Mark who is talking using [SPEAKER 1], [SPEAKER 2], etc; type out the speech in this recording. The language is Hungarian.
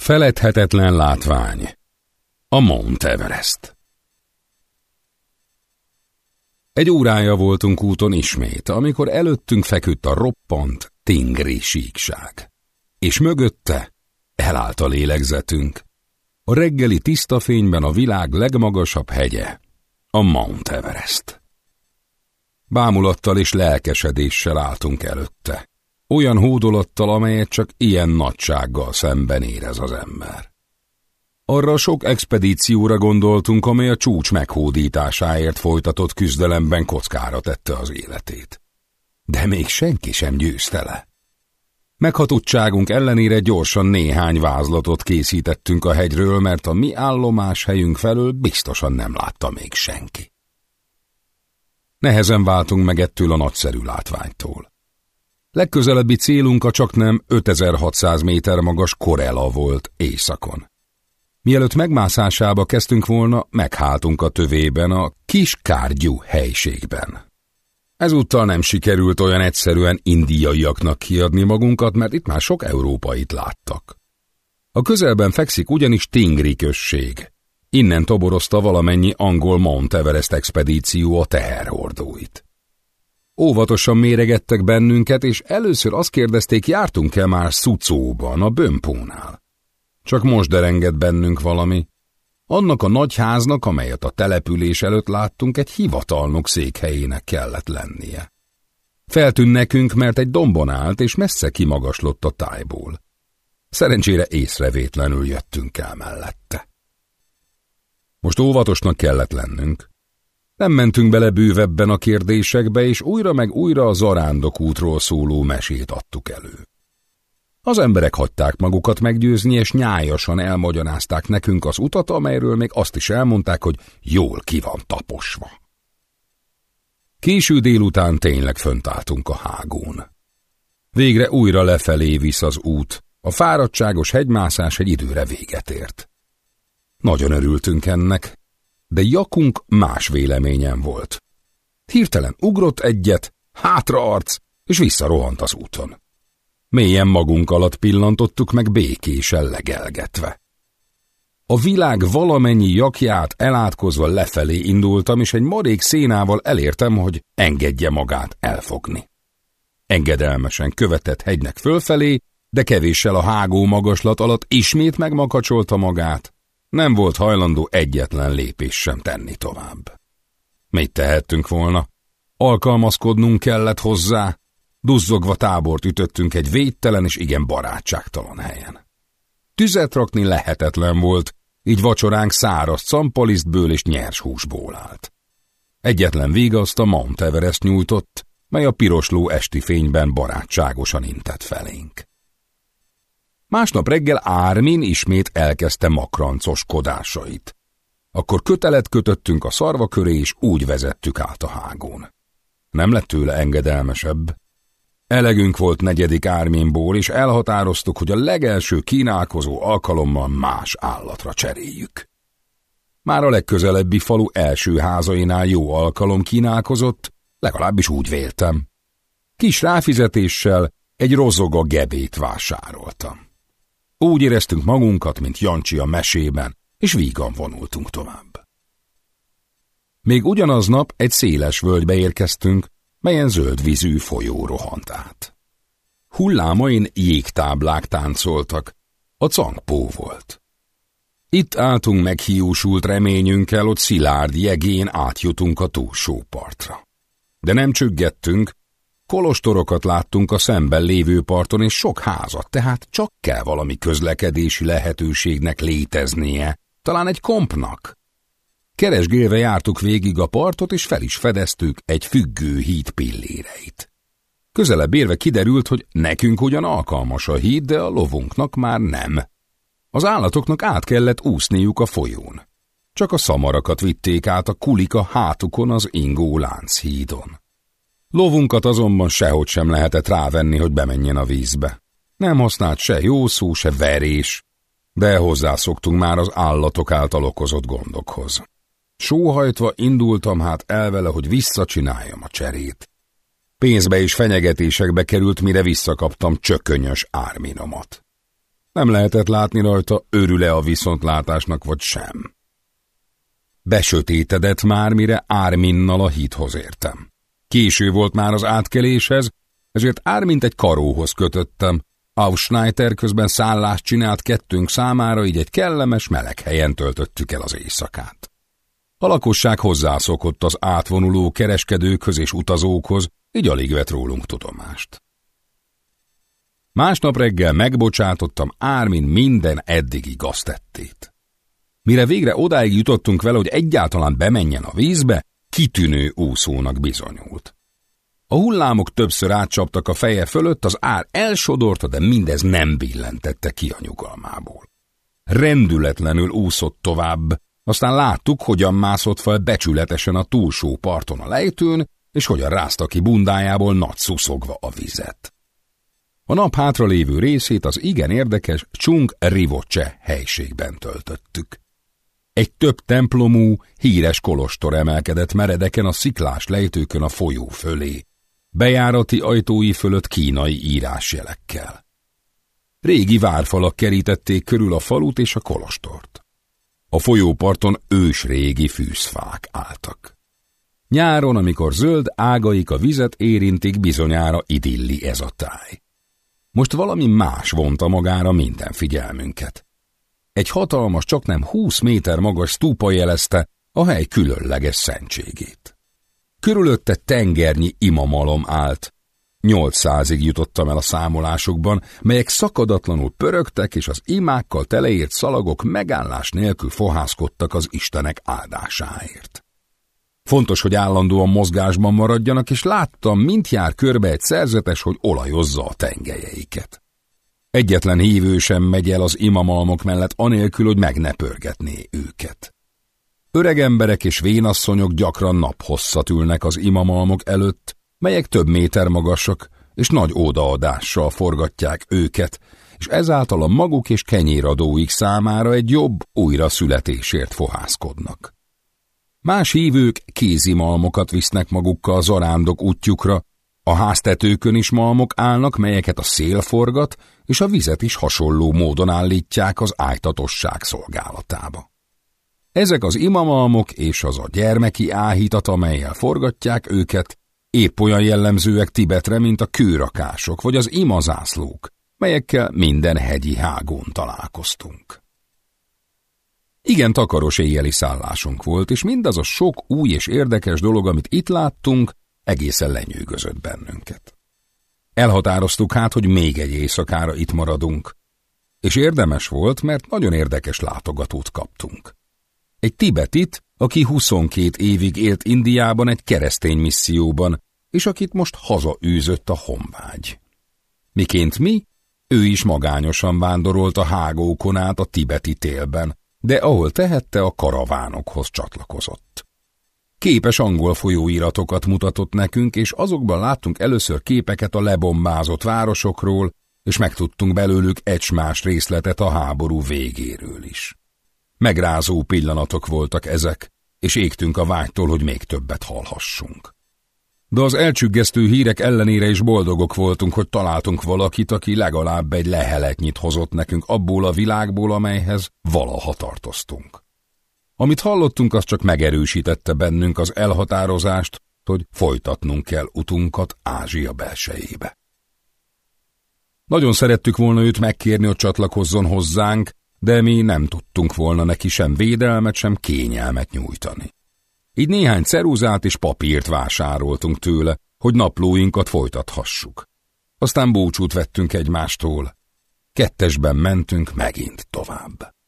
[SPEAKER 1] Feledhetetlen látvány. A Mount Everest. Egy órája voltunk úton ismét, amikor előttünk feküdt a roppant, tingri síkság. És mögötte elállt a lélegzetünk. A reggeli tiszta fényben a világ legmagasabb hegye, a Mount Everest. Bámulattal és lelkesedéssel álltunk előtte. Olyan hódolattal, amelyet csak ilyen nagysággal szemben érez az ember. Arra sok expedícióra gondoltunk, amely a csúcs meghódításáért folytatott küzdelemben kockára tette az életét. De még senki sem győzte le. Meghatottságunk ellenére gyorsan néhány vázlatot készítettünk a hegyről, mert a mi állomás helyünk felől biztosan nem látta még senki. Nehezen váltunk meg ettől a nagyszerű látványtól. Legközelebbi célunk a csak nem 5600 méter magas Korella volt éjszakon. Mielőtt megmászásába kezdtünk volna, megháltunk a tövében, a kis kárgyú helységben. Ezúttal nem sikerült olyan egyszerűen indiaiaknak kiadni magunkat, mert itt már sok európait láttak. A közelben fekszik ugyanis Tingri község. Innen toborozta valamennyi angol Mount Everest expedíció a teherhordóit. Óvatosan méregettek bennünket, és először azt kérdezték, jártunk-e már Szucóban, a Bömpónál. Csak most derengett bennünk valami. Annak a nagy háznak, amelyet a település előtt láttunk, egy hivatalnok székhelyének kellett lennie. Feltűnt nekünk, mert egy dombon állt, és messze kimagaslott a tájból. Szerencsére észrevétlenül jöttünk el mellette. Most óvatosnak kellett lennünk. Nem mentünk bele bővebben a kérdésekbe, és újra meg újra a zarándok útról szóló mesét adtuk elő. Az emberek hagyták magukat meggyőzni, és nyájasan elmagyarázták nekünk az utat, amelyről még azt is elmondták, hogy jól ki van taposva. Késő délután tényleg fönt álltunk a hágón. Végre újra lefelé visz az út, a fáradtságos hegymászás egy időre véget ért. Nagyon örültünk ennek, de Jakunk más véleményen volt. Hirtelen ugrott egyet, hátraarc, és visszarohant az úton. Mélyen magunk alatt pillantottuk meg békésen legelgetve. A világ valamennyi jakját elátkozva lefelé indultam, és egy marék szénával elértem, hogy engedje magát elfogni. Engedelmesen követett hegynek fölfelé, de kevéssel a hágó magaslat alatt ismét megmakacsolta magát, nem volt hajlandó egyetlen lépés sem tenni tovább. Mit tehettünk volna? Alkalmazkodnunk kellett hozzá, duzzogva tábort ütöttünk egy védtelen és igen barátságtalan helyen. Tüzet rakni lehetetlen volt, így vacsoránk száraz campalisztből és nyers húsból állt. Egyetlen végaszt a Mount Everest nyújtott, mely a pirosló esti fényben barátságosan intett felénk. Másnap reggel Ármin ismét elkezdte makrancoskodásait. Akkor kötelet kötöttünk a szarva köré, és úgy vezettük át a hágón. Nem lett tőle engedelmesebb. Elegünk volt negyedik Árminból, és elhatároztuk, hogy a legelső kínálkozó alkalommal más állatra cseréljük. Már a legközelebbi falu első házainál jó alkalom kínálkozott, legalábbis úgy véltem. Kis ráfizetéssel egy rozoga gebét vásároltam. Úgy éreztünk magunkat, mint Jancsi a mesében, és vígan vonultunk tovább. Még ugyanaznap egy széles völgybe érkeztünk, melyen zöld vízű folyó rohant át. Hullámain jégtáblák táncoltak, a cangpó volt. Itt álltunk meghiúsult reményünkkel, ott szilárd jegén átjutunk a túlsó partra. De nem csüggettünk, Kolostorokat láttunk a szemben lévő parton, és sok házat, tehát csak kell valami közlekedési lehetőségnek léteznie, talán egy kompnak. Keresgélve jártuk végig a partot, és fel is fedeztük egy függő híd pilléreit. Közelebb érve kiderült, hogy nekünk ugyan alkalmas a híd, de a lovunknak már nem. Az állatoknak át kellett úszniuk a folyón. Csak a szamarakat vitték át a kulika hátukon az ingó lánchídon. Lovunkat azonban sehogy sem lehetett rávenni, hogy bemenjen a vízbe. Nem használt se jó szó, se verés, de hozzászoktunk már az állatok által okozott gondokhoz. Sóhajtva indultam hát el vele, hogy visszacsináljam a cserét. Pénzbe és fenyegetésekbe került, mire visszakaptam csökönyös árminomat. Nem lehetett látni rajta, örül-e a viszontlátásnak vagy sem. Besötétedett már, mire Árminnal a híthoz értem. Késő volt már az átkeléshez, ezért Ármint egy karóhoz kötöttem. Ausschneiter közben szállást csinált kettőnk számára, így egy kellemes, meleg helyen töltöttük el az éjszakát. A lakosság hozzászokott az átvonuló kereskedőkhöz és utazókhoz, így alig vett rólunk tudomást. Másnap reggel megbocsátottam Ármin minden eddigi gaztettét. Mire végre odáig jutottunk vele, hogy egyáltalán bemenjen a vízbe, kitűnő úszónak bizonyult. A hullámok többször átcsaptak a feje fölött, az ár elsodorta, de mindez nem billentette ki a nyugalmából. Rendületlenül úszott tovább, aztán láttuk, hogyan mászott fel becsületesen a túlsó parton a lejtőn, és hogyan rázta ki bundájából nagy szuszogva a vizet. A nap hátra lévő részét az igen érdekes Chung Rivoce helységben töltöttük. Egy több templomú, híres kolostor emelkedett meredeken a sziklás lejtőkön a folyó fölé, bejárati ajtói fölött kínai írásjelekkel. Régi várfalak kerítették körül a falut és a kolostort. A folyóparton ős régi fűzfák álltak. Nyáron, amikor zöld ágaik a vizet érintik, bizonyára idilli ez a táj. Most valami más vonta magára minden figyelmünket. Egy hatalmas, csak nem húsz méter magas stúpa jelezte a hely különleges szentségét. Körülötte tengernyi imamalom állt. Nyolcszázig jutottam el a számolásokban, melyek szakadatlanul pörögtek, és az imákkal teleért szalagok megállás nélkül fohászkodtak az istenek áldásáért. Fontos, hogy állandóan mozgásban maradjanak, és láttam, mint jár körbe egy szerzetes, hogy olajozza a tengelyeiket. Egyetlen hívő sem megy el az imamalmok mellett anélkül, hogy meg ne pörgetné őket. Öreg emberek és vénasszonyok gyakran naphosszat ülnek az imamalmok előtt, melyek több méter magasak, és nagy ódaadással forgatják őket, és ezáltal a maguk és kenyéradóik számára egy jobb újra születésért fohászkodnak. Más hívők kézimalmokat visznek magukkal zarándok útjukra, a háztetőkön is malmok állnak, melyeket a szél forgat, és a vizet is hasonló módon állítják az ájtatosság szolgálatába. Ezek az imamalmok és az a gyermeki áhítat, amelyel forgatják őket, épp olyan jellemzőek Tibetre, mint a kőrakások vagy az imazászlók, melyekkel minden hegyi hágón találkoztunk. Igen takaros éjjeli szállásunk volt, és mindaz a sok új és érdekes dolog, amit itt láttunk, egészen lenyűgözött bennünket. Elhatároztuk hát, hogy még egy éjszakára itt maradunk, és érdemes volt, mert nagyon érdekes látogatót kaptunk. Egy tibetit, aki 22 évig élt Indiában egy keresztény misszióban, és akit most hazaűzött a honvágy. Miként mi, ő is magányosan vándorolt a hágókon át a tibeti télben, de ahol tehette, a karavánokhoz csatlakozott. Képes angol folyóiratokat mutatott nekünk, és azokban láttunk először képeket a lebombázott városokról, és megtudtunk belőlük egymás részletet a háború végéről is. Megrázó pillanatok voltak ezek, és égtünk a vágytól, hogy még többet hallhassunk. De az elcsüggesztő hírek ellenére is boldogok voltunk, hogy találtunk valakit, aki legalább egy leheletnyit hozott nekünk abból a világból, amelyhez valaha tartoztunk. Amit hallottunk, az csak megerősítette bennünk az elhatározást, hogy folytatnunk kell utunkat Ázsia belsejébe. Nagyon szerettük volna őt megkérni, hogy csatlakozzon hozzánk, de mi nem tudtunk volna neki sem védelmet, sem kényelmet nyújtani. Így néhány ceruzát és papírt vásároltunk tőle, hogy naplóinkat folytathassuk. Aztán búcsút vettünk egymástól. Kettesben mentünk megint tovább.